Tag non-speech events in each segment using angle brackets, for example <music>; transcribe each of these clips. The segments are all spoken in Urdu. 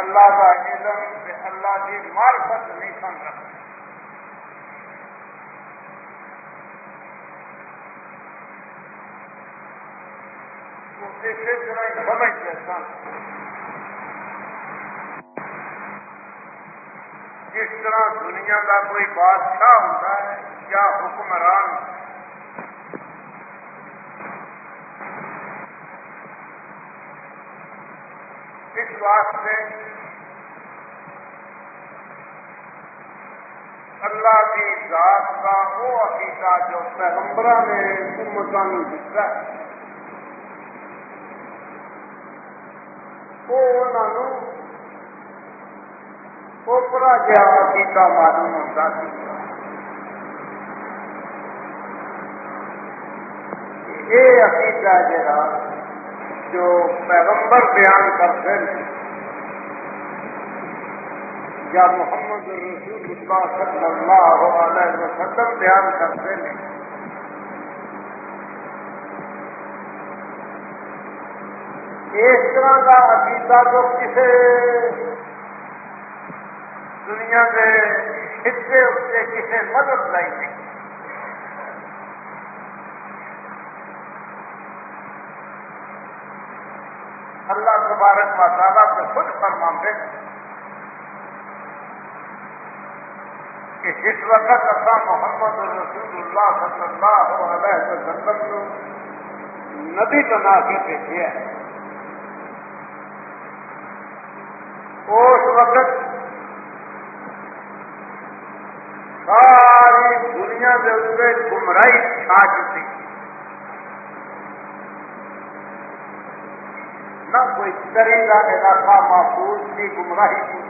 اللہ کا علم سے اللہ کی معرفت نہیں سن رکھتے اسی طرح سمجھتے سن جس طرح دنیا کا کوئی بادشاہ ہوتا ہے، یا حکمران اس واسطے اللہ کی ذات کا وہ عقیدہ جو پیغمبر نے امتوں دتا ہے، وہ انہوں اوپرا جہا عقیدہ معلوم ہوتا سی یہ عقیدہ جہا جو پیغمبر بیان کرتے ہیں، یا محمد رسول اللہ صلی اللہ علیہ وسلم بیان کرتے ہیں۔ اس طرح کا عقیدہ تو کسی دنیا کے حصے اتنے کسی مدد لائی نہیں۔ اللہ تبارک و تعالیٰ خود فرماتے ہیں کہ جس وقت اصا محمد رسول اللہ صلی اللہ علیہ وسلم کو نبی بنا کے بھیجے ہے، اس وقت ساری دنیا کے اتنے گمراہی چھا چکی۔ نہ کوئی دری کا علاقہ محفوظ تھی گمراہی تھی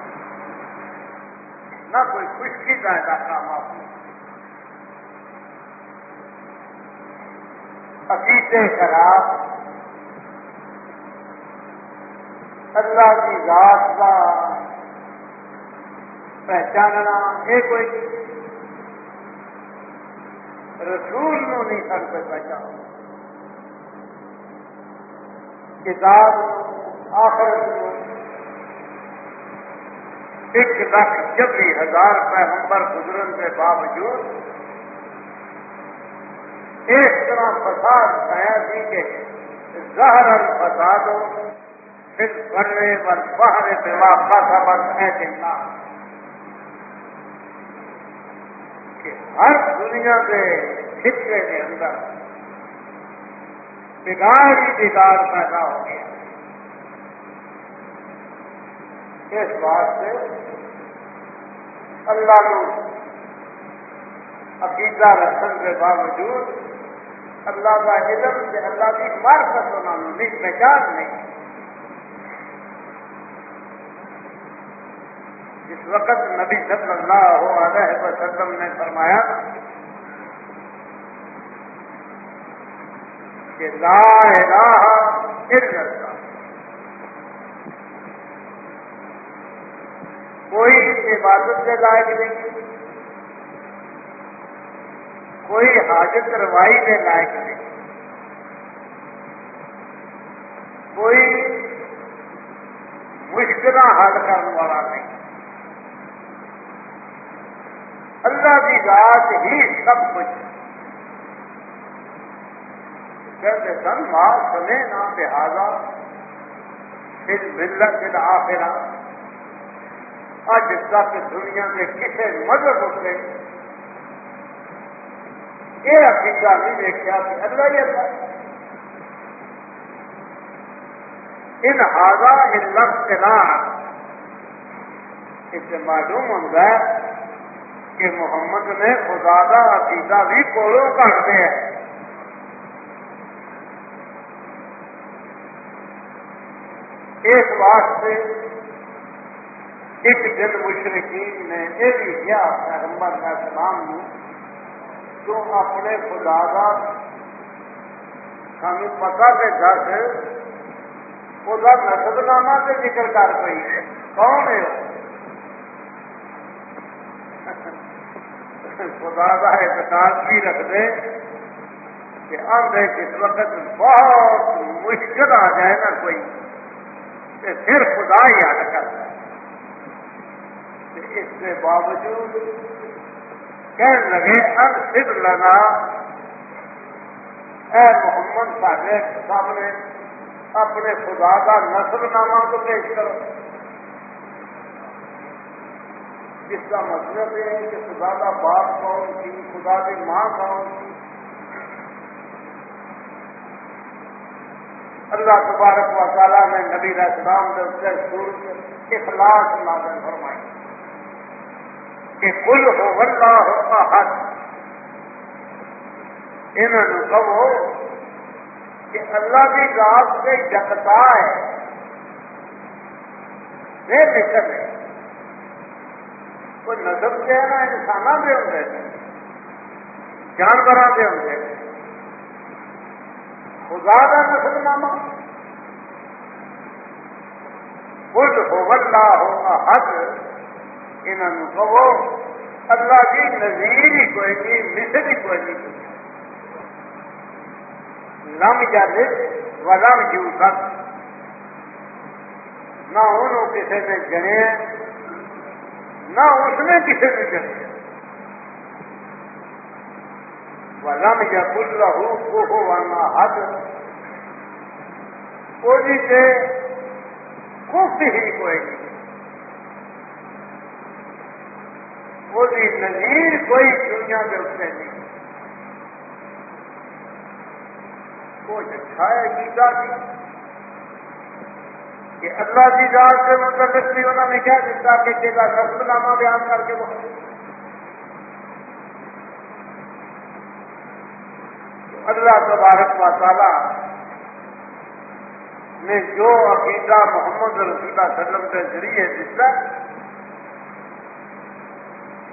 نہ کوئی خشکی کا علاقہ محفوظ عقیدے خراب۔ اللہ کی ذات کا پہچاننا یہ کوئی۔ رسول نو نہیں سکتے پہچان کتاب آخرت ایک لاکھ چبی ہزار پیغمبر گزرن کے باوجود اس طرح فساد پایا سی کہ زہر الفساد ہو پھر بڑے بل باہر پہ واپس بس ہے دینا کہ ہر دنیا کے خطے کے اندر بگاڑ ہی بگاڑ پیدا ہو گیا۔ اس واسطے اللہ کو عقیدہ رکھنے کے باوجود اللہ کا علم سے اللہ کی مارکت انہوں نے پہچان نہیں اس وقت نبی صلی اللہ علیہ وسلم نے فرمایا کہ لا الہ الا اللہ۔ کوئی عبادت کے لائق نہیں۔ کوئی حاجت روائی کے لائق نہیں۔ کوئی مشکل حل کرنے والا نہیں۔ اللہ کی ذات ہی سب کچھ کہتے سن ماں سنے نہ لہذا پھر ملت دل آخرا اج تک دنیا کے کسی مذہب اتنے یہ عقیدہ نہیں دیکھا کہ اللہ ہی اللہ ان ہاضا ان لفظ کے نام اس سے معلوم ہوتا ہے کہ محمد نے خدا کا عقیدہ بھی کولوں کٹتے ہیں اس واسطے ایک دن مشرقین نے یہ بھی کیا پیغمبر کا سلام نے تو اپنے خدا کا سانو پتا کہ دس وہ نسب نامہ سے ذکر کر پی کون ہے <laughs> خدا کا احتکار بھی رکھتے کہ آدھے جس وقت بہت مشکل آ جائے نا کوئی۔ پھر خدا ہی حل کرتا ہے اس کے باوجود کہنے لگے اب سد لگا اے محمد سارے سامنے اپنے خدا کا نسل نامہ کو پیش کرو۔ جس کا مطلب یہ ہے کہ خدا کا باپ کون تھی خدا کی ماں کون تھی اللہ تبارک و تعالیٰ نے نبی اسلام کے اس سورج نازل فرمائی کہ کل ہو اللہ ہو حد انہوں کہو کہ اللہ کی ذات سے جگتا ہے۔ بے فکر ہے۔ کوئی نظر سے ہے نا انسان بھی ہوں جانور بھی ہوں گے۔ خدا نسل نامہ کل ہو اللہ ہو انہوں کہو اللہ کی نظیر ہی کوئی نہیں مثل ہی کوئی نہیں۔ لم یا و لم جیو سک نہ انہوں کسی نے جنے نہ اس نے کسی نے جنے ولم یا کل لہو کو ہو حد کوئی سے خوب ہی کوئی نہیں نظیر کوئی دنیا کے اتنے نہیں وہ چھایا گیتا تھی کہ اللہ کی ذات سے مطلب بھی انہوں نے کیا دیتا کہ تیرا نسل نامہ بیان کر کے بہت اللہ تبارک و تعالی نے جو عقیدہ محمد رسول اللہ علیہ وسلم کے ذریعے دیتا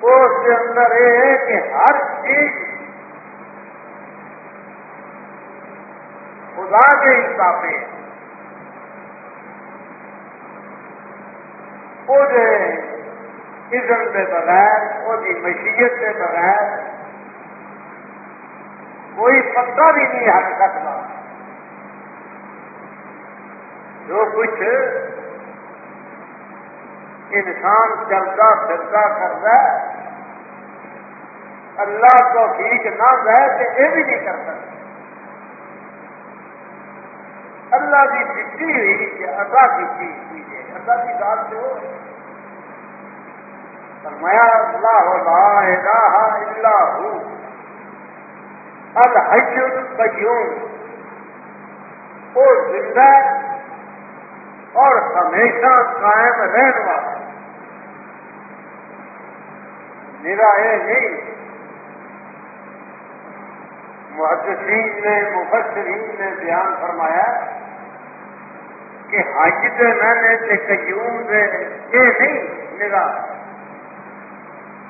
اس کے اندر یہ ہے کہ ہر چیز خدا کے حساب سے وہ عزم کے بغیر، وہ مشیت کے بغیر کوئی پتا بھی نہیں ہٹ سکتا جو کچھ انسان چلتا پھرتا کرتا ہے، اللہ کو ٹھیک نہ گئے تو یہ بھی نہیں کر سکتا۔ اللہ کی دتی ہوئی کہ ادا کی چیز ہے ادا کی بات جو فرمایا اللہ لا الہ الا ہو۔ الحج القیوم وہ زندہ اور ہمیشہ قائم رہنے والا۔ میرا یہ نہیں، محدثین نے، مفسرین نے بیان فرمایا کہ حج دے میں نے قیوم دے یہ نہیں، میرا،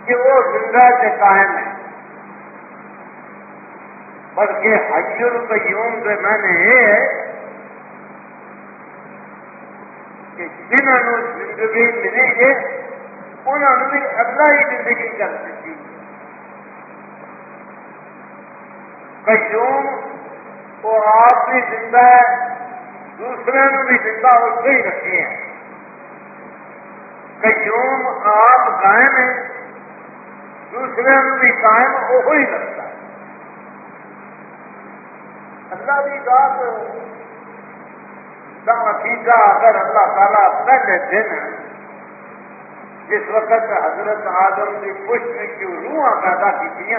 کہ وہ زندہ سے قائم ہے۔ بلکہ حج القیوم دے میں نے یہ ہے کہ جنہوں زندگی ملے گی انہوں نے بھی اللہ ہی زندگی کر دیتی قیوم وہ آپ بھی زندہ ہے دوسرے نے بھی زندہ اسے ہی رکھے ہیں۔ قیوم آپ قائم ہے دوسرے نے بھی قائم وہی رکھتا ہے۔ اللہ کی بات کا اگر اللہ تعالیٰ پہلے دن جس وقت حضرت آدم کی پشت کی روح پیدا کی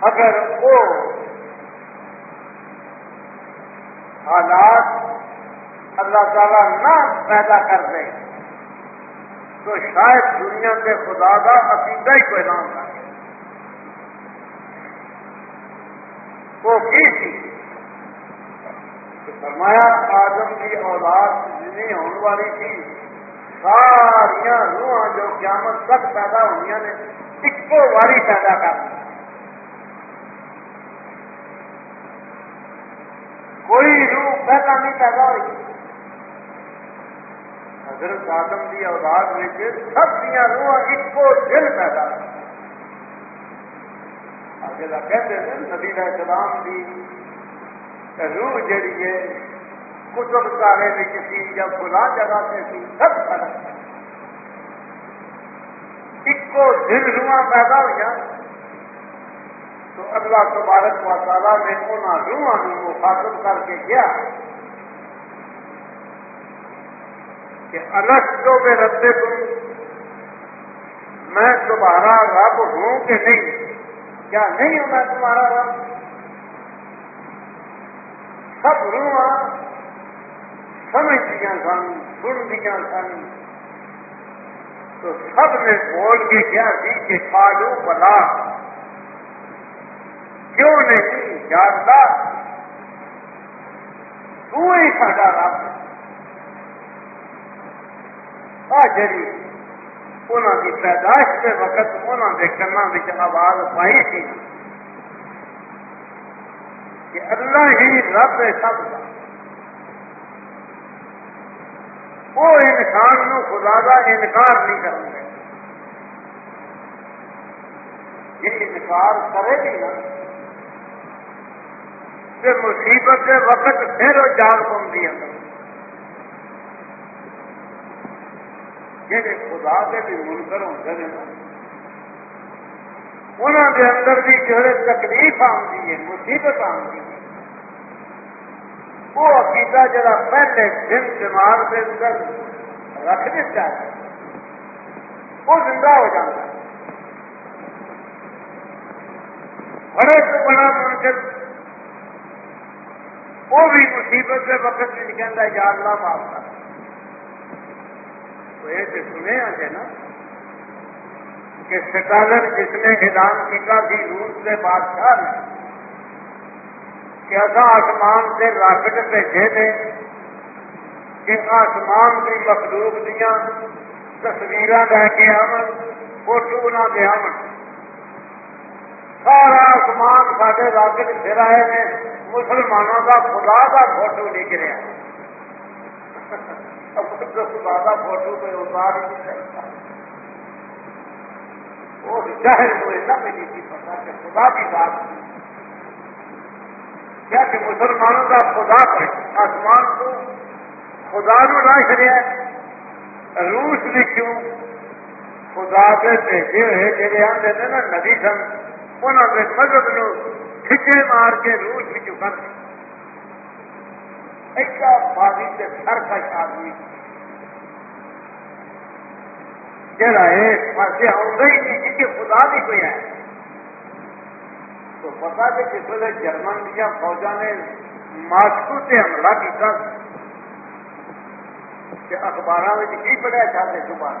اگر وہ حالات اللہ تعالیٰ نہ پیدا کر دیں، تو شاید دنیا کے خدا کا عقیدہ ہی کوئی نام کرے وہ کی تھی؟ فرمایا، آدم کی اولاد جتنی ہونے والی تھی ساریا روح جو قیامت تک پیدا ہوئی نے، ایکو واری پیدا کر کوئی روح پہلا نہیں پیدا ہوئی۔ حضرت آدم کی اولاد میں سب دیا روح ایکو دل پیدا آگے کہتے ہیں، نبی علیہ السلام کی روح جہی ہے کتب کارے میں کسی جب فلاں جگہ سے سی سب فرق ایک دل رواں پیدا ہوا تو اللہ تبارک و تعالیٰ نے انہوں رواں مخاطب کر کے کیا کہ الگ جو میں ربے تم میں تمہارا رب ہوں کہ نہیں؟ کیا نہیں ہوں میں تمہارا رب؟ سب رواں سمجھ دیا سن سن دیا سن۔ تو سب نے بول کے کیا سی کہ کالو بلا۔ کیوں نہیں؟ جانتا؟ تو ہی ساڈا رب۔ آ جڑی انہوں کی پیدائش کے وقت انہوں کے کنا آواز پائی تھی۔ کہ اللہ ہی رب ہے سب کا وہ انسان نو خدا کا انکار نہیں کریں گے یہ انکار کرے گی نا کہ مصیبت کے وقت پھر وہ جاگ پاؤں جی خدا کے بھی منکر ہوتے ہیں انہوں کے اندر بھی جڑے تکلیف آتی ہے، مصیبت آتی ہے۔ وہ عقیدہ جڑا پہلے دن دماغ کے اندر رکھ دیتا ہے، وہ زندہ ہو جاتا ہے۔ بڑے تو بڑا منکر وہ بھی مصیبت کے وقت میں کہہ یا اللہ معاف کر۔ تو یہ سنے آتے نا کہ سٹالر جس نے اعلان کیا تھی روس کے بادشاہ نے کہ اصا آسمان سے راکٹ بھیجے تھے کہ آسمان کی مخلوق دیا تصویر لے کے آن فوٹو نہ دے آن سارا آسمان سارے راکٹ پھر آئے نے، مسلمانوں کا خدا کا فوٹو نکلے نکلیا خدا کا فوٹو کوئی اتار ہی نہیں سکتا۔ وہ ظاہر ہوئے نہ ملی تھی، پتا کہ خدا کی بات کی کیا کہ مسلمانوں کا خدا پر آسمان کو خدا نو نہ چڑیا روس بھی کیوں؟ خدا کے بھیجے ہوئے جہے آتے ہیں نا نبی سن انہوں نے مذہب نو کھچے مار کے روس بھی کر ایسا بازی سے سرکش آدمی۔ جڑا ہے پاسے آؤں ہی نہیں کہ خدا بھی کوئی ہے۔ تو پتا کہ جس ویلے جرمن دیا فوجا نے ماسکو سے حملہ کیا اخبار کی پڑھیا چاہتے صبح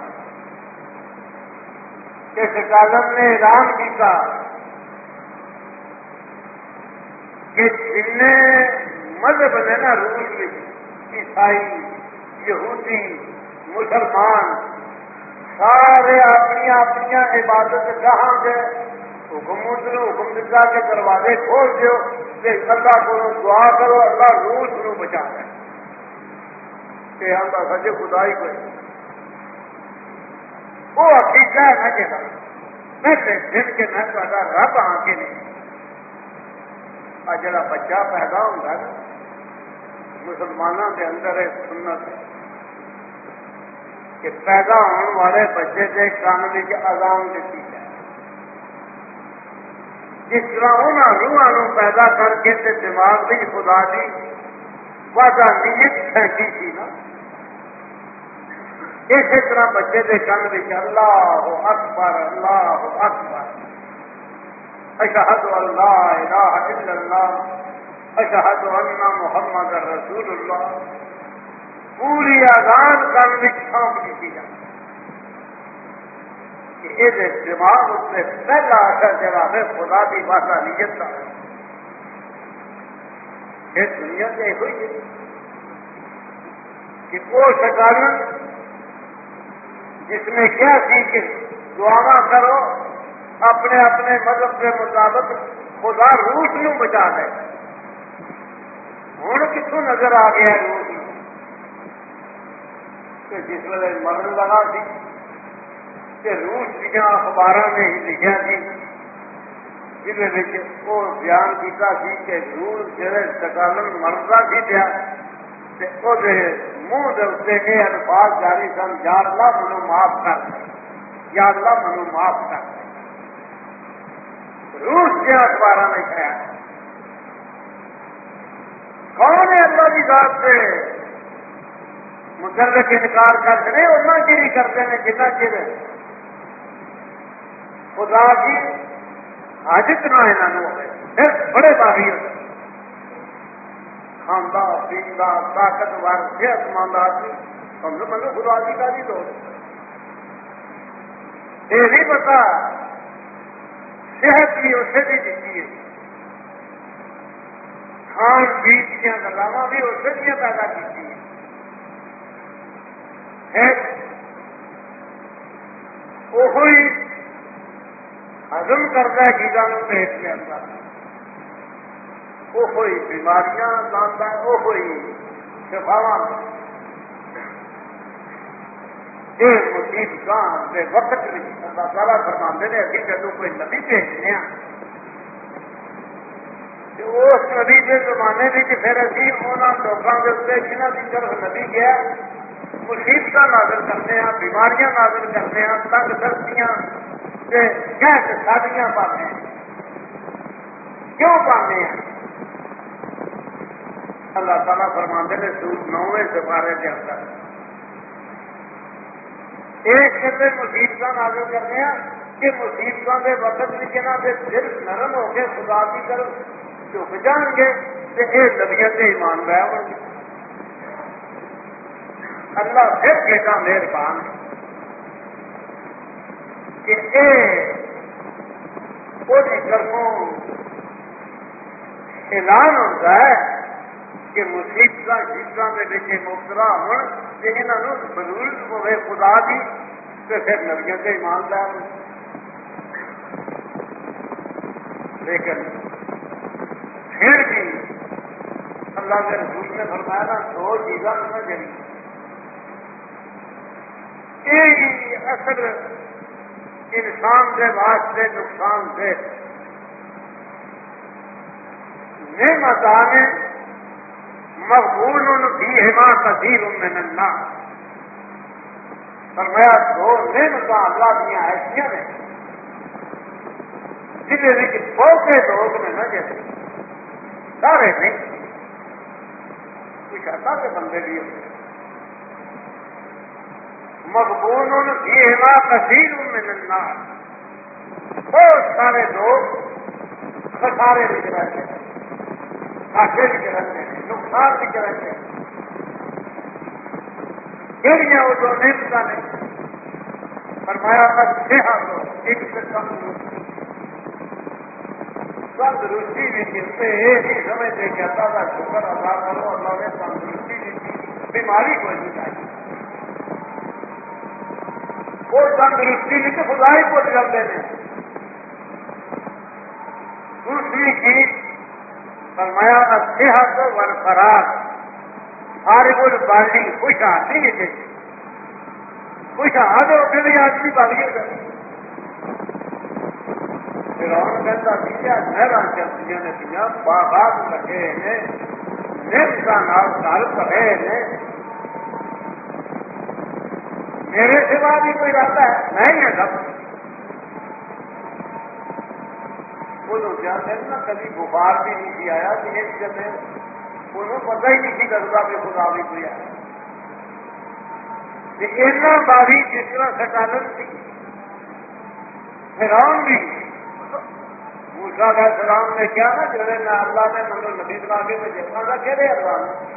کہ سکالم نے اعلان کیا کہ جن مذہب نے نا روس عیسائی، یہودی، مسلمان، سارے اپنی اپنی عبادت گاہ گئے حکم ادھر حکم دتا کے دروازے کھول دو اللہ کو دعا کرو، اللہ روس نو بچا دے۔ کہ ہم تو سچے خدا ہی کوئی وہ عقیدہ ہے نہ کہ میں دن کے میں رب آ کے نہیں۔ آ جڑا بچہ پیدا ہوگا نا مسلمانوں کے اندر ایک سنت کہ پیدا ہونے والے بچے کے کان میں آزام دیتی ہے، جس طرح انہوں روحوں پیدا کر کے تے دماغ بھی خدا دی وعدہ نیت پھینکی تھی نا۔ اسی طرح بچے کے کن میں اللہ اکبر اللہ اکبر، اشہد اللہ الہ الا اللہ۔ اشہد ان محمد رسول اللہ پوری آزاد کن میں کی جاتی کہ یہ دماغ اس سے پہلا اثر جگہ خدا کی بھاشا نیت کا یہ دنیا سے ہوئی ہے کہ وہ شکارن جس میں کیا سیکھے دعا کرو، اپنے اپنے مذہب کے مطابق خدا روس نو بچا دے. ہوں کتوں نظر آ گیا روس کہ جس ویل مرن لگا سی کہ روس دیا اخبار نے ہی لکھا سی جہد وہ بیان کیتا سی کہ روس جہے سکالن مرتا سی پیا منہ دے اتنے یہ الفاظ جاری سن، یا اللہ منو معاف کر، یا اللہ منو معاف کر۔ روس کے اخبار نے کہا کون ہے اللہ کی ذات سے مجرد انکار کرتے ہیں اور نہ گری کرتے ہیں، جتنا چر خدا کی حاجت نہ یہاں پھر بڑے باغی کھانا پیتا طاقتور صحت مند آدمی سمجھو مجھے مطلب خدا جی کا بھی دوست یہ نہیں پتا صحت بھی اسے بھی دیتی ہے۔ کھان پی دیا گلاوا بھی اسے دیا پیدا کی وہی ہزم کرتا ہے گیزا پیٹ کے اندر۔ وہ ہوئی بیماریاں لانا وہ ہوئی شفاوا یہ مصیبت کے وقت اللہ تعالیٰ فرما نے، ابھی جدو کوئی نبی بھیجنے اس نبی کے زمانے میں پھر ابھی انہوں لوگوں کے اتنے جنہ کی طرف نبی گیا مصیبت نازل کرتے ہیں بیماریاں نازل کرتے ہیں تنگ سردیاں شادیاں پاتے ہیں کیوں پاتے ہیں اللہ تعالیٰ فرماندے نے سوٹ نویں سپارے کے اندر۔ ایک کہتے مصیبت نازل کرنے ہیں کہ مصیبتوں کے وقت بھی جنہ کے دل نرم ہو کے خدا کی طرف جھک جان گے تو یہ نبیت ایمان گیا ہو اللہ پھر کہتا مہربان کہ اے وہ طرفوں اعلان ہوتا ہے کہ مصیبت جیتوں کے بچے مبتلا ہو بزرگ ہوئے خدا کی تو پھر نبیوں سے ایماندار لیکن پھر بھی اللہ کے رسول نے فرمایا نا دو چیزاں میں جڑی یہ اصل انسان کے واسطے، نقصان دہ۔ نعمت آنے، مقبول ان بھی ہما کثیر ان میں ننا فرمایا، دو نعمت اللہ دیا ایسا نے جنہیں بہتے لوگ نے نہ جیسے سارے نہیں کچھ اللہ کے بندے بھی ہوتے مقبول ان بھی کثیر ان میں ننا بہت سارے لوگ خسارے بھی رہتے ہیں گھاٹے بھی رہتے ہیں نقصان بھی کرتے ہیں پھر کہڑی وہ جو نعمت نے فرمایا اچھے ہاتھوں ایک سے تندرستی تندرستی بھی کہتے یہ نہیں سمجھتے کہ اللہ شکر ادا کرو اللہ نے تندرستی بھی کی بیماری کو نہیں چاہیے وہ تندرستی نہیں تو خدا ہی کو جلتے ہیں۔ دوسری چیز فرمایا صحت و فراغ سارے کو بالٹی خوش آتی نہیں تھے خوش آ تو پھر آدمی باغی فرون کہتا سیکھا نہر چلتی نے پیا باغات لگے نے نمتا نال گل کرے نے میرے سوا بھی کوئی رہتا ہے؟ میں ہی ہے سب۔ وہ لوگ جانتے ہیں نا کبھی بخار بھی نہیں آیا کہ ایک جگہ انہوں پتہ ہی نہیں لگتا کہ خدا بھی کوئی آیا ایسا باری جس طرح سٹالن تھی فرام بھی موسا کا سلام نے کیا نا جڑے میں اللہ نے مطلب نبی بنا کے میں جتنا تھا کہہ رہے اللہ نے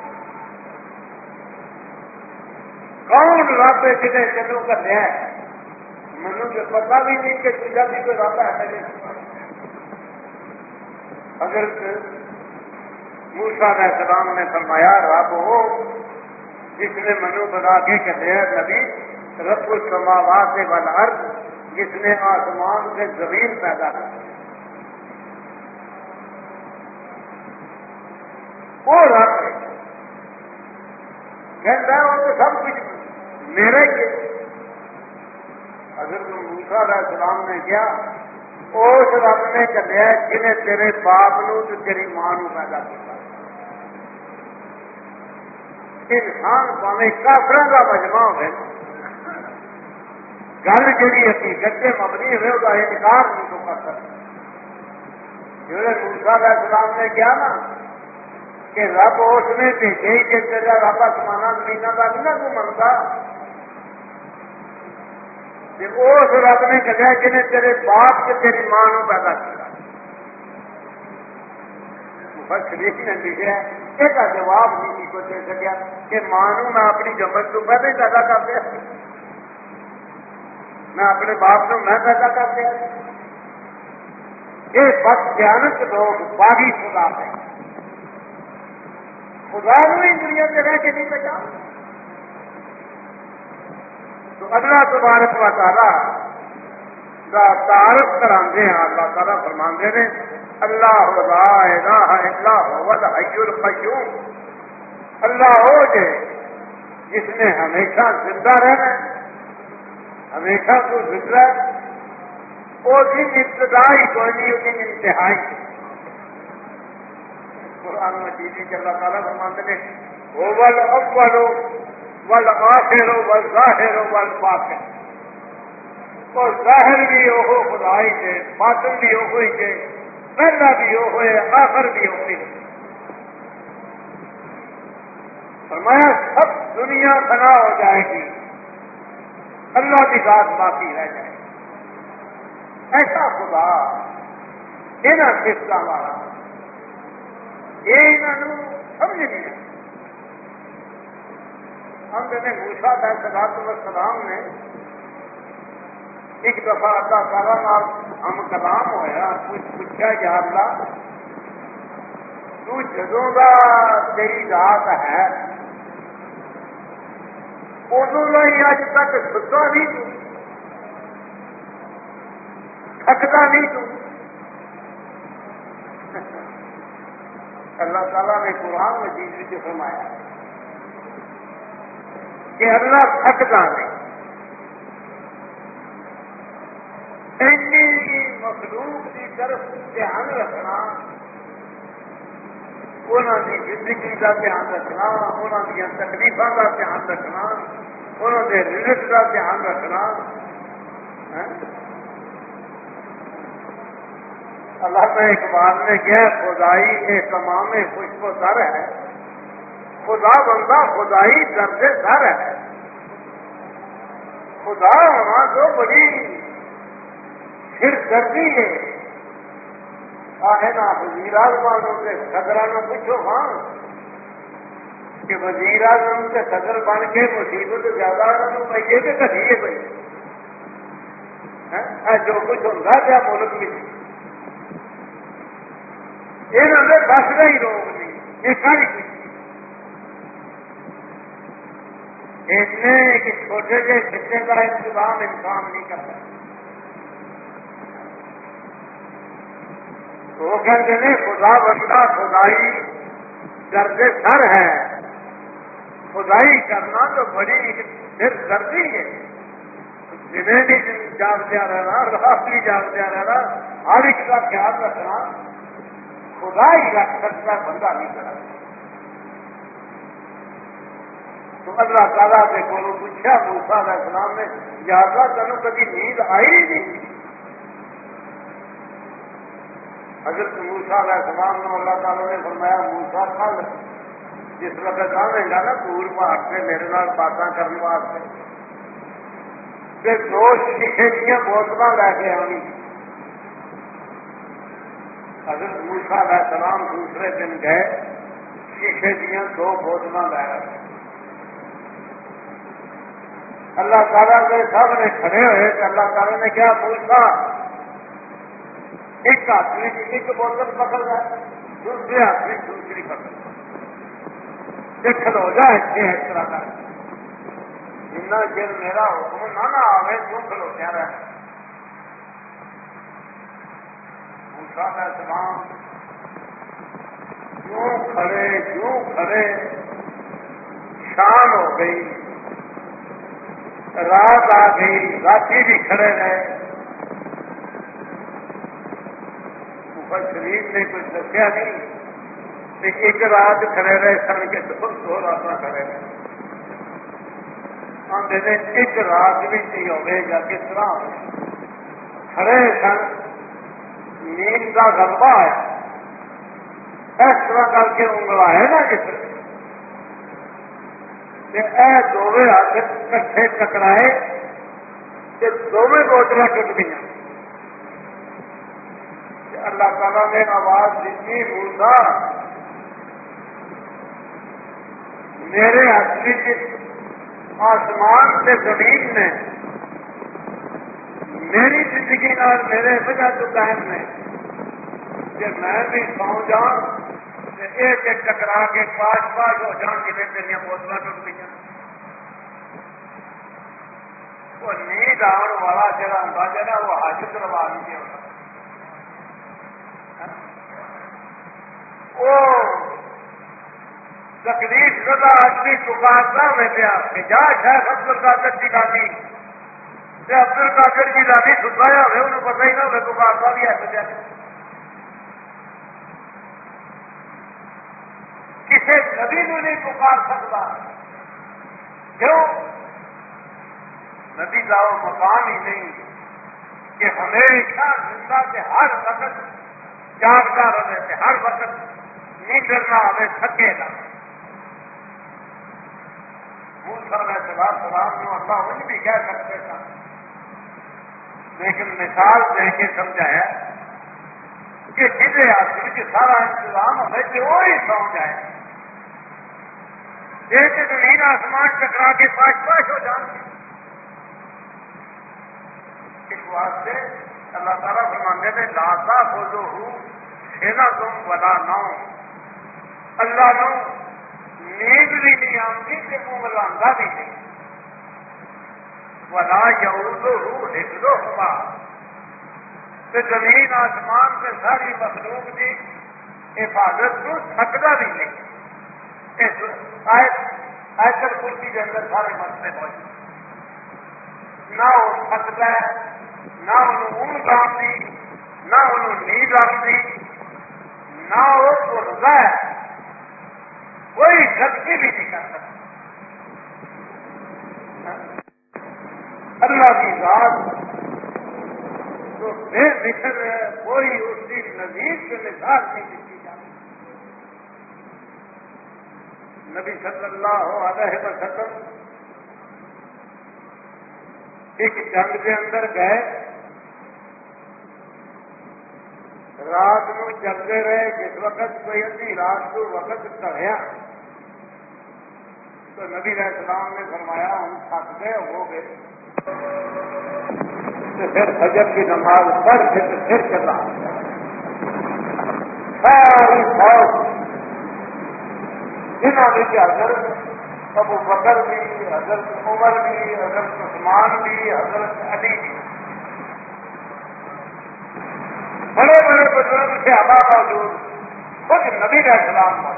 کون رب جنہیں چلو کر لیا مجھے تو پتا بھی نہیں کہ چیزا بھی کوئی رب ہے میرے اگر موسا علیہ السلام نے فرمایا، رب ہو، جس نے منو بنا کے کہتے ہیں، نبی، رب السماوات سے بل جس نے آسمان سے زمین پیدا کر وہ رب ہے۔ کہتا ہے وہ تو سب کچھ میرا ہی ہے۔ اگر موسا علیہ السلام نے کیا اس رب نے چلیا جنہیں تیرے باپ نو تو تیری ماں نو پیدا کیا انسان پاوے کافر کا مجمع ہوئے گل جی حقیقت سے مبنی ہوئے وہ انکار نہیں تو کر سکتا۔ جہاں موسا کا اسلام نے کیا نا کہ رب اس نے بھیجے کہ تیرا رب آسمانہ زمین کا نہیں نہ تو منتا اس رب نے کہا جنہیں تیرے باپ سے تیری ماں نو پیدا کیا۔ شریف نے لکھا یہ جواب نہیں کو دے سکیا کہ ماں نو میں اپنی جمن تو پہلے پیدا کر دیا۔ میں اپنے باپ نو میں پیدا کر دیا۔ یہ بد جانت لوگ باغی خدا ہے۔ خدا نو ہی دنیا سے رہ کے نہیں بچا۔ تو اللہ تبارک و تعالی کا تعارف کرا اللہ تعالیٰ فرما نے اللہ لا الہ الا هو الحی القیوم۔ اللہ ہو جے جس نے ہمیشہ زندہ رہنا ہمیشہ تو زندہ وہ دن ابتدائی کوئی نہیں وہ دن انتہائی۔ قرآن مجید کے اللہ تعالیٰ فرماتے ہیں وہ ول اول ول آخر ول ظاہر ول باطن وہ ظاہر بھی وہ خدائی کے، باطن بھی وہ ہوئی کے، پہلا بھی وہ ہوئے آخر بھی وہ ہوئی فرمایا، سب دنیا بنا ہو جائے گی۔ اللہ کی بات باقی رہ جائے۔ ایسا خدا یہاں سفت والا۔ یہ سمجھ نہیں ہم نے موسا تھا سدات سلام نے ایک دفعہ اللہ تعالیٰ نال ہم کلام ہوا کچھ پوچھا یا اللہ، تو جدوں کا تیری ذات ہے ادو کا ہی اج تک ستا نہیں تو، تھکتا نہیں تو۔ اللہ تعالیٰ نے قرآن مجید میں فرمایا کہ اللہ تھکتا نہیں مخلوق کی طرف دھیان رکھنا انہوں کی زندگی کا دھیان رکھنا انہوں دیا تکلیفوں کا دھیان رکھنا انہوں کے رزق کا دھیان رکھنا۔ ہاں؟ ہاں؟ اللہ اقبال نے کیا خدائی ایک تمام خوشب و در ہے۔ خدا بندہ، خدائی درد در ہے۔ خدا ہونا تو بڑی پھر دردی ہے نا وزیر اعظم کے صدر پوچھو ہاں۔ کہ وزیر اعظم کے صدر بن کے مصیبت زیادہ پیے کہ کٹیے بھائی۔ ہاں، جو کچھ ہوتا پیا ملک میں؟ یہ بس کا ہی روگ نہیں یہ ساری کچھ ایک چھوٹے سے خطے کا انتظام انسان نہیں کرتا۔ تو وہ کہتے ہیں، خدا بندہ، خدائی درد سر ہے۔ خدائی کرنا تو بڑی پھر سردی ہے۔ جنہیں بھی جاگتیا رہنا رات بھی جاگتیا رہنا۔ ہر ایک کا خیال رکھنا۔ خدا ہی رکھ سکتا بندہ نہیں کرا۔ تو اللہ تعالیٰ سے کو پوچھا موسا علیہ السلام نے یاد تینوں کبھی نیند آئی نہیں؟ حضرت موسا علیہ السلام نے اللہ تعالیٰ نے فرمایا موسا کل جس وقت آئے گا نا، دور پہاڑ سے میرے نال باتیں کرنے واسطے۔ دو شیشے دیا بوتل لے کے آنی حضرت موسا علیہ السلام دوسرے دن گئے شیشے دیا دو بوتل لے رہے اللہ تعالیٰ کے سامنے کھڑے ہوئے کہ اللہ تعالیٰ نے کیا پوچھا؟ ایک آدمی کی ایک بوتل پکڑ جائے دوسرے آدمی دوسری پکڑ کھلو جائے اس طرح کا جنا چر میرا حکم نہ نہ آئے تو کھلو کیا رہے دوسرا کا سلام کیوں کھڑے کیوں کھڑے؟ شان ہو گئی۔ رات آ گئی، رات بھی کھڑے رہے۔ اوپر شریف نے کچھ دسیا نہیں ایک رات کھڑے رہے سن کے دو دو رات کھڑے رہے۔ آدھے ایک رات بھی نہیں ہوگی یا کس طرح؟ کھڑے سن۔ نیند کا گلبا ہے۔ اس طرح کر کے انگلا ہے نا جس دونوں ہاتھ کٹھے ٹکرائے کہ دونوں بوتل ٹوٹ گئی اللہ تعالیٰ نے آواز دیتی موسا میرے ہاتھ آسمان سے زمین نے میری زندگی نال میرے وجہ تو قائم نے کہ میں بھی سو جاؤں ایک ایک ٹکرا کے پاس پاس ہو جان کے میرے بوتل ٹوٹ گئی وہ نیند آن والا جڑا ہوں نا، وہ حج کروا نہیں وہ تکلیف شدہ آدمی پکارتا میں پیا، کہ جا شاید عبد القادر جی گاندھی عبد القادر جی گاندھی سکھایا ہوئے انہوں پتہ ہی نہ ہوئے پکارتا بھی ایسے کسی نبی نو نہیں پکار سکتا۔ کیوں؟ نبی کا وہ مقام ہی نہیں کہ ہمیشہ زندہ سے ہر وقت جاگتا رہے تھے ہر وقت نیندر نہ ہمیں تھکے نہ۔ موسا میں سلام سلام جو اللہ ان بھی کہہ سکتے تھا لیکن مثال دے کے سمجھایا کہ جسے آدمی کے سارا انتظام ہمیں سے وہی سمجھ جائے ایک زمین آسمان ٹکرا کے پاس پاس ہو جان اس واسطے اللہ تعالیٰ فرمانے میں لاتا بولو ہوں سینا تم بلا نہ اللہ نو نیند بھی نہیں آتی کہ وہ ملانا بھی نہیں۔ ولا یو ہوں ایک دو ہوا زمین آسمان سے ساری مخلوق کی حفاظت کو تھکتا بھی نہیں۔ ایسر کرسی کے اندر سارے مسئلے موجود نہ وہ تھکتا ہے، نہ انہوں اونگ آتی نہ انہوں نیند آتی نہ وہ سنتا ہے۔ کوئی شکتی بھی نہیں کر سکتا۔ اللہ کی ذات تو بے ذکر ہے، کوئی اس کی نظیر کے مثال نہیں دیتی جاتی نبی صلی اللہ علیہ وسلم ایک جنگ کے اندر گئے۔ رات نو چلتے رہے، جس وقت کوئی ادھی رات کو وقت چڑھیا تو نبی علیہ السلام نے فرمایا، ہم تھک گئے، ہو گئے۔ پھر فجر کی نماز پڑھ پھر پھر چلا ساری فوج۔ جنہوں نے کہ حضرت ابو بکر بھی، حضرت عمر بھی، حضرت عثمان بھی، حضرت علی بھی۔ بڑے بڑے بزرگ سے ہوا موجود، خود نبی علیہ السلام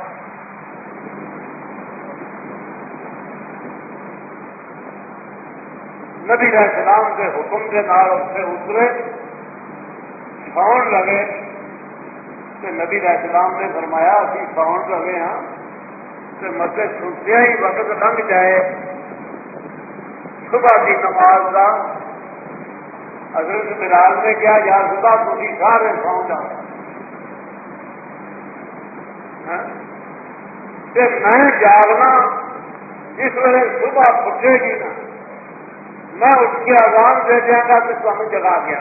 نبی علیہ السلام کے حکم کے نال سے اترے ساؤن لگے۔ کہ نبی علیہ السلام نے فرمایا ابھی ساؤن لگے ہاں کہ مطلب چھٹیا ہی وقت لنگ جائے۔ صبح کی نماز کا حضرت بلال نے کیا یا صبح تھی سارے سو جاؤ۔ ہاں؟ میں جاگنا جس ویلے صبح پھٹے گی نا۔ میں اس کی آزان دے دیا گا تو تمہیں جگا گیا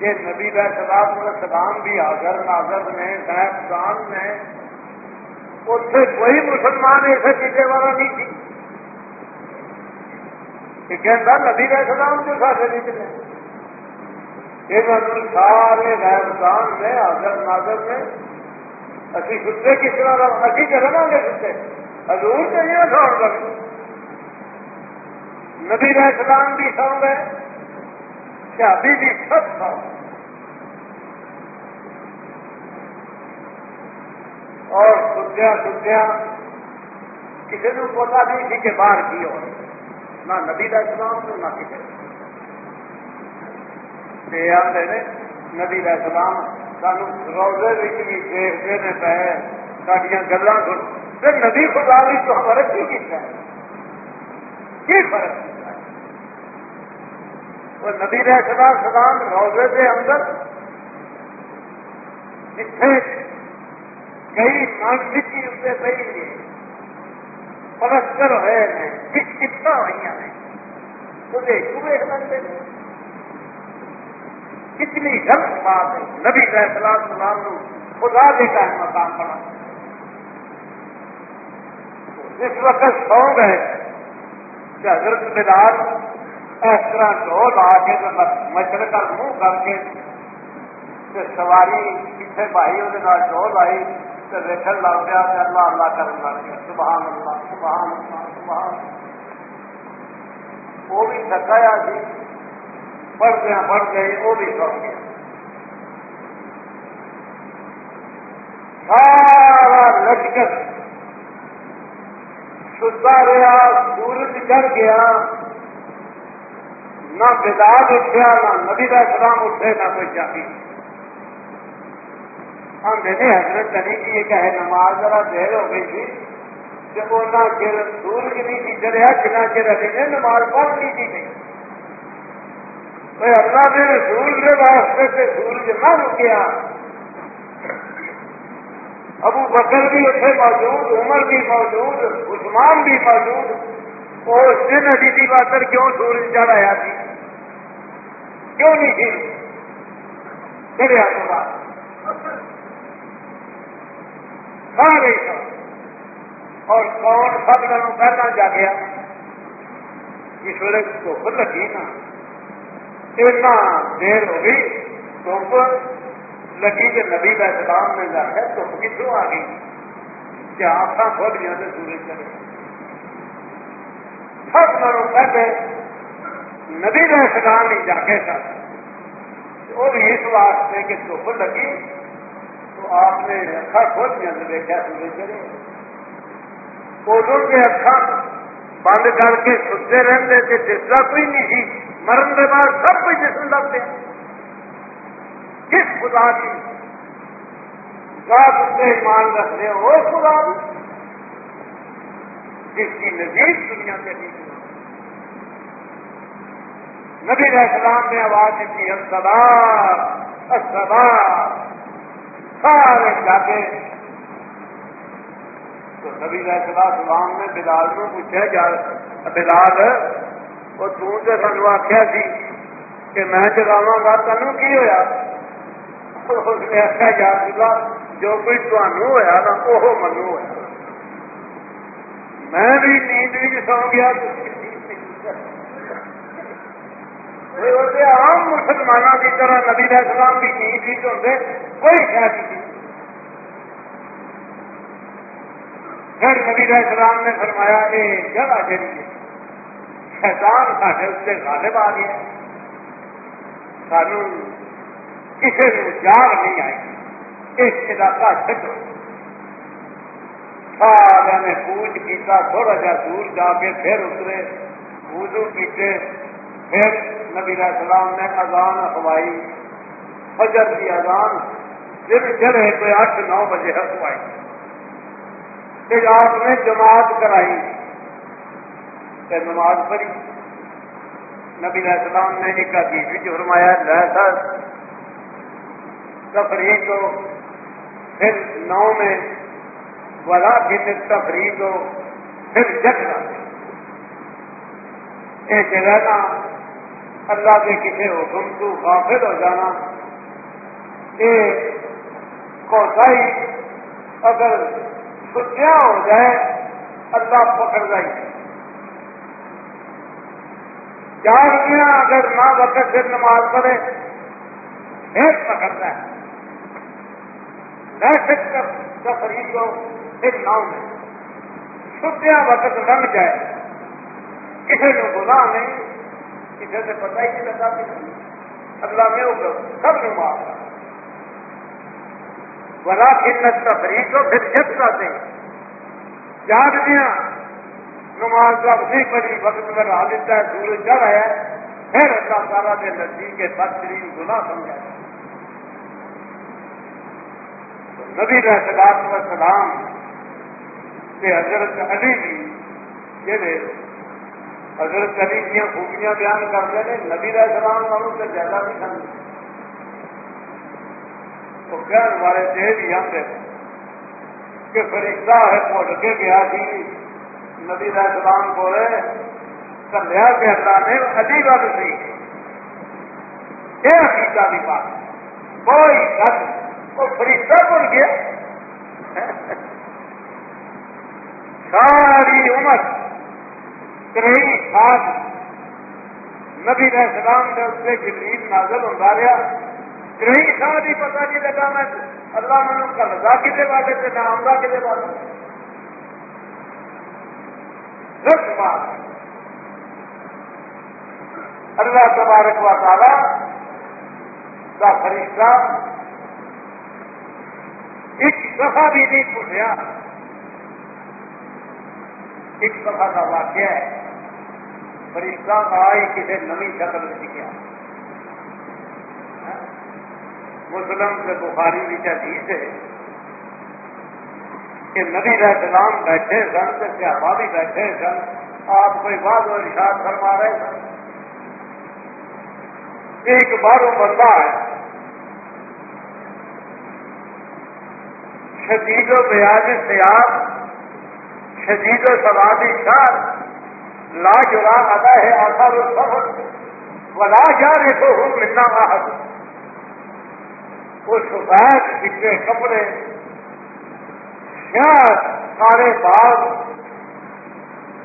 یہ نبی علیہ السلام السلام بھی حاضر، ناظر نے صاحبان نے اس سے کوئی مسلمان ایسے چیزیں والا نہیں تھی۔ کہ کہتا نبی علیہ السلام جو سارے نہیں چلے یہ سارے غیران نے حاضر، ناظر نے اسی ستے کس طرح اسی چلنا گے ستے حضور نہیں سو لگے نبی علیہ السلام بھی سو گئے، شادی بھی سب سو۔ اور سدیا سدیا کسی نے پتا نہیں تھی کہ باہر کی ہو۔ نہ نبی علیہ السلام نے نہ کسی نے۔ نبی علیہ السلام، سانو روزے بھی دیکھتے نے پہ سڈیا گلان سن۔ پھر نبی خدا بھی تو فرق کیوں کیتا ہے؟ یہ فرق کیتا ہے؟ وہ نبی رہ سلام روزے کے اندر جتنے کئی مانسکی اتنے پہ گے پلستر ہوئے ہیں کتنا ہوئی ہیں؟ تو دیکھو لگتے ہیں؟ کتنی غلط بات ہے۔ نبی علیہ السلام سلام خدا دے کا مقام بنا۔ جس وقت سو گئے کہ حضرت بلال اس طرح ڈو لا کے مچھر کر منہ کر کے سواری پیچھے بھائی وہ ڈو لائی تو دیکھنے لگ گیا اللہ اللہ کرنے لگ گیا۔ سبحان اللہ سبحان اللہ، سبحان وہ بھی تھکایا سی جی؟ پڑھ گیا پڑھ گئے وہ بھی سو گیا۔ سارا لشکر ستا رہا سورج چڑھ گیا، نہ بداگ اٹھیا، نہ نبی کا سلام اٹھے، نہ کوئی چاہیے ہم دیکھے حضرت چلی کی جی یہ کہے، نماز ذرا دیر ہو گئی تھی، کہ وہ نہ چر سورج نہیں تھی چڑھیا جنا چر ابھی نے نماز پڑھ نہیں تھی گئی اللہ کے رسول کے واسطے سے سورج نہ رکیا۔ ابو بکر بھی اتنے موجود، عمر بھی موجود، عثمان بھی موجود۔ وہ اس دن ادیتی باتر کیوں سورج چڑھ آیا تھی؟ کیوں نہیں تھی؟ چلے آ سارے اور کون سب دنوں پہلے جا گیا؟ اس ویلے دھوپ لگی نا۔ اتنا دیر ہو گئی دھوپ لگی کہ نبی کا اسلام نے جا ہے، تو کتوں آ گئی کہ آپ کھول گیا تو سورج چلے سب لوگوں پہلے نبی کا اسلام ہی جا کے تھا وہ بھی اس واسطے کہ دھوپ لگی، تو آپ نے اکھا کھول دیا تو دیکھا سورج چلے ادو کے اکھا بند کر کے ستے رہتے تھے دستا کوئی نہیں۔ مرن کے بعد سب کچھ جسم لگتے ہیں کس خدا کی رات سے ایمان رکھتے ہو خدا جس کی نزیک دنیا سے نہیں نبی علیہ السلام نے آواز دی السلام السلام، سارے جاگے تو نبی علیہ السلام نے بلال کو پوچھا، جا، بلال وہ تو سانو آخیا سی کہ میں جگاوا گا تینوں کی ہوا اس نے آخیا یا جو کچھ تمہوں ہوا نا وہ منو ہوا میں بھی نیند بھی سو گیا عام مسلمانوں کی طرح نبی علیہ السلام بھی نیند بھی ہوتے کوئی شاید نہیں پھر نبی علیہ السلام نے فرمایا یہ جگہ جڑی شیطان سارے اس سے غالب آ گیا۔ سانو کسی کو جاگ نہیں آئی اس علاقہ چکو سارا نے پوج کیا تھوڑا جا دور جا کے پھر اترے۔ وضو کیتے، پھر نبی علیہ السلام نے اذان اخوائی فجر کی اذان دن چڑھے کوئی اٹھ، نو بجے اخوائی پھر آپ نے جماعت کرائی۔ پھر نماز پڑھی۔ نبی علیہ السلام نے ایک حدیث بھی فرمایا، لہذا تفریح کو پھر نو میں ولا کن تفریح کو پھر جگنا یہ جگہ اللہ کے کسی حکم کو غافل ہو جانا۔ یہ کوسائی اگر ستیا ہو جائے، اللہ پکڑ جائے چار اگر نہ وقت پھر نماز پڑھے پھر پکڑتا ہے تفریح کو پھر نہ میں ستیا وقت لگ جائے۔ کسی کو گنا نہیں، کسی سے پتا ہی نہیں لگا کہ اگلا میں وہ سب نے مار بلا قیمت تفریح کو پھر جب کرتے جاگ دیا نماز کا نہیں پڑی وقت میں رہا دیتا ہے سورج چڑھ آیا پھر اللہ تعالیٰ کے نزدیک کے بدترین گنا سمجھا۔ نبی رسلام و سلام کے حضرت علی جی جہے حضرت علی دیا خوبیاں بیان کرتے ہیں، نبی رہ سلام والوں سے زیادہ نہیں سمجھ تو کہنے والے یہ بھی آتے کہ فرشتہ ہے پھٹ کے گیا تھی نبی علیہ السلام کو کلیا کے اللہ نے عجیب بات سی یہ عقیدہ بھی بات، کوئی گل وہ فرشتہ بن گیا۔ ساری عمر تری سال نبی علیہ السلام نے اس سے جبریل نازل ہوتا رہا تری سال ہی پتہ نہیں لگا میں اللہ مجھے کلدا کھے والے سے نہ آؤں گا کھے والے دس بات اللہ تبارک و تعالی کا فرشتہ ایک دفعہ بھی نہیں پوچھا ایک دفعہ کا واقعہ ہے۔ فرشتہ کا کسی نئی شکل سیکھا مسلم سے بخاری بھی حدیث ہے کہ نبی علیہ السلام بیٹھے سن تو صحابہ بھی بیٹھے سن۔ آپ کوئی بات اور اشاد فرما رہے سن۔ ایک باروں بندہ ہے شدید و بیاض سیاح، شدید و سوادی شاد لا جرا ادا ہے آسار السفر ولا جا رہے تو ہوں ملنا واحد. وہ سفید پچھلے کپڑے سارے باغ،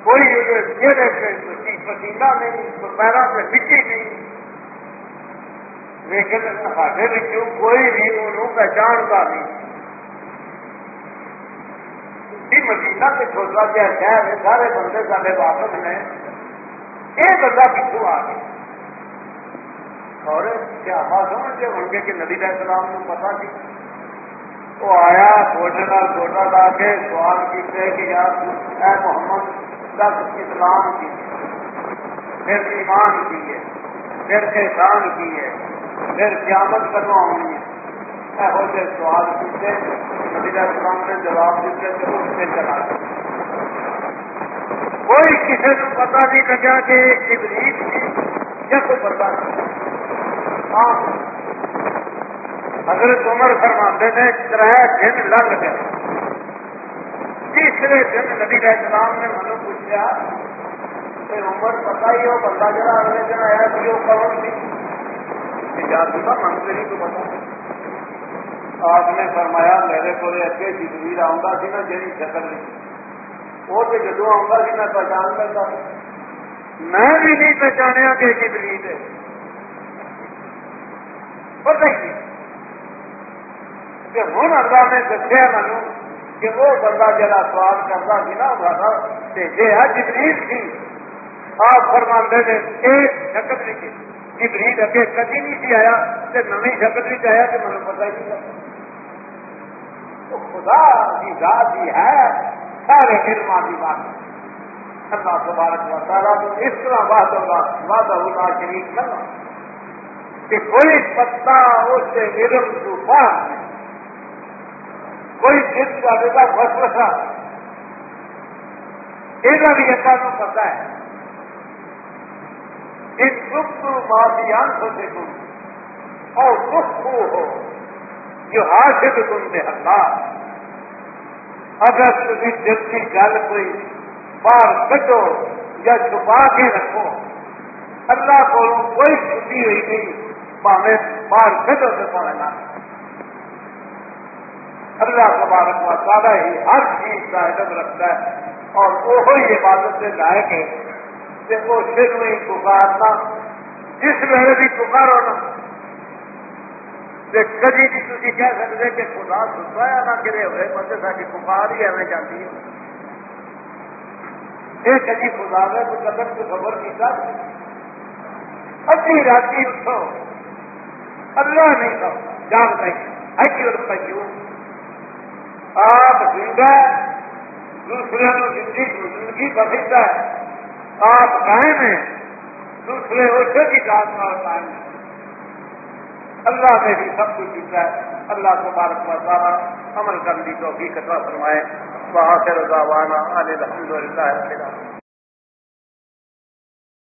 کوئی چہرے پہ پسینہ نہیں پیروں پہ مٹی نہیں. لیکن ہمارے بچوں کوئی بھی انہوں پہچانتا نہیں؟ بھی مدینہ سے چھوٹا جہا شہر ہے سارے بندے سارے واپس نے یہ بندہ پچھو آ گیا۔ اور کیا سمجھتے ہوں گے کہ نبی علیہ السلام کو پتا سی وہ آیا گوڈے گوڈا لا کے سوال کیتے کہ یار اے محمد دس اسلام کی پھر ایمان کی ہے، پھر احسان کی ہے، پھر قیامت کروا ہونی ہے۔ یہو جہ سوال پوچھے نبی اسلام نے جواب دیتے تو اس سے چلا کوئی کسی کو پتا نہیں لگا کہ ابریت تھی یا کوئی پتا نہیں ہاں۔ حضرت عمر فرماندے نے کرایا دن لگ گئے۔ تیسرے دن نبی السلام نے منو پوچھا، کہ عمر پتا ہی ہو، بندہ جڑا اگلے دن آیا تھی؟ وہ کون تھی جادو کا منتری کو پتا آپ نے فرمایا، میرے کو اگے جگویر آؤں سی نا جی شکل نہیں وہ تو جدو آؤں سی میں پہچان لینا میں بھی نہیں پہچانیا کہ جگویر ہے۔ پتہ ہی کہ ہوں اللہ نے دسیا مینو کہ وہ بندہ جا سوال کرتا سی نا بھیجے ہے جبریل سی آپ فرماندے نے ایک شکل نہیں جبریل اگے کدی نہیں سی آیا نویں شکل بھی آیا تو مجھے پتا ہی نہیں تو خدا کی ذات ہی ہے، سارے علما کی بات۔ اللہ تبارک و تعالیٰ تو اس طرح بات ہوگا وعدہ ہوگا شریف کرنا۔ کہ کوئی پتا اس سے علم طوفان ہے، کوئی جس کا بیٹا فسوسا یہ بھی اللہ کو پتا ہے۔ ان سکھ معافی آنکھوں سے تم اور سکھ ہو۔ جو حاصل تم نے اللہ۔ اگر تھی دل کی گل کوئی باہر کٹو یا چھپا کے رکھو، اللہ کو کوئی چھپی ہوئی نہیں، پاوے باہر کٹو سے پاوے نہ۔ اللہ تبارک و تعالیٰ ہی ہر چیز کا علم رکھتا ہے اور وہ عبادت سے لائق ہے۔ کہ وہ سر میں پکارنا جس ویلے بھی پکارو نا کدی بھی تھی کہہ سکتے کہ خدا سسایا نہ کرے ہوئے مطلب ساری بخار ہی ایویں جاتی ہے یہ کدی خدا نے کوئی کو خبر کیا ادھی رات اٹھو۔ اللہ نہیں تھا، جان نہیں۔ ہے اور آپ زندہ دوسرے زندگی زندگی بخشتا ہے۔ آپ قائم ہیں، دوسرے اسے کی جات قائم ہے۔ اللہ نے بھی سب کچھ جیتا ہے۔ اللہ کو بارک مسالہ عمل کرنے کی توفیق عطا فرمائے۔ وہاں سے رضا وانا الحمد للہ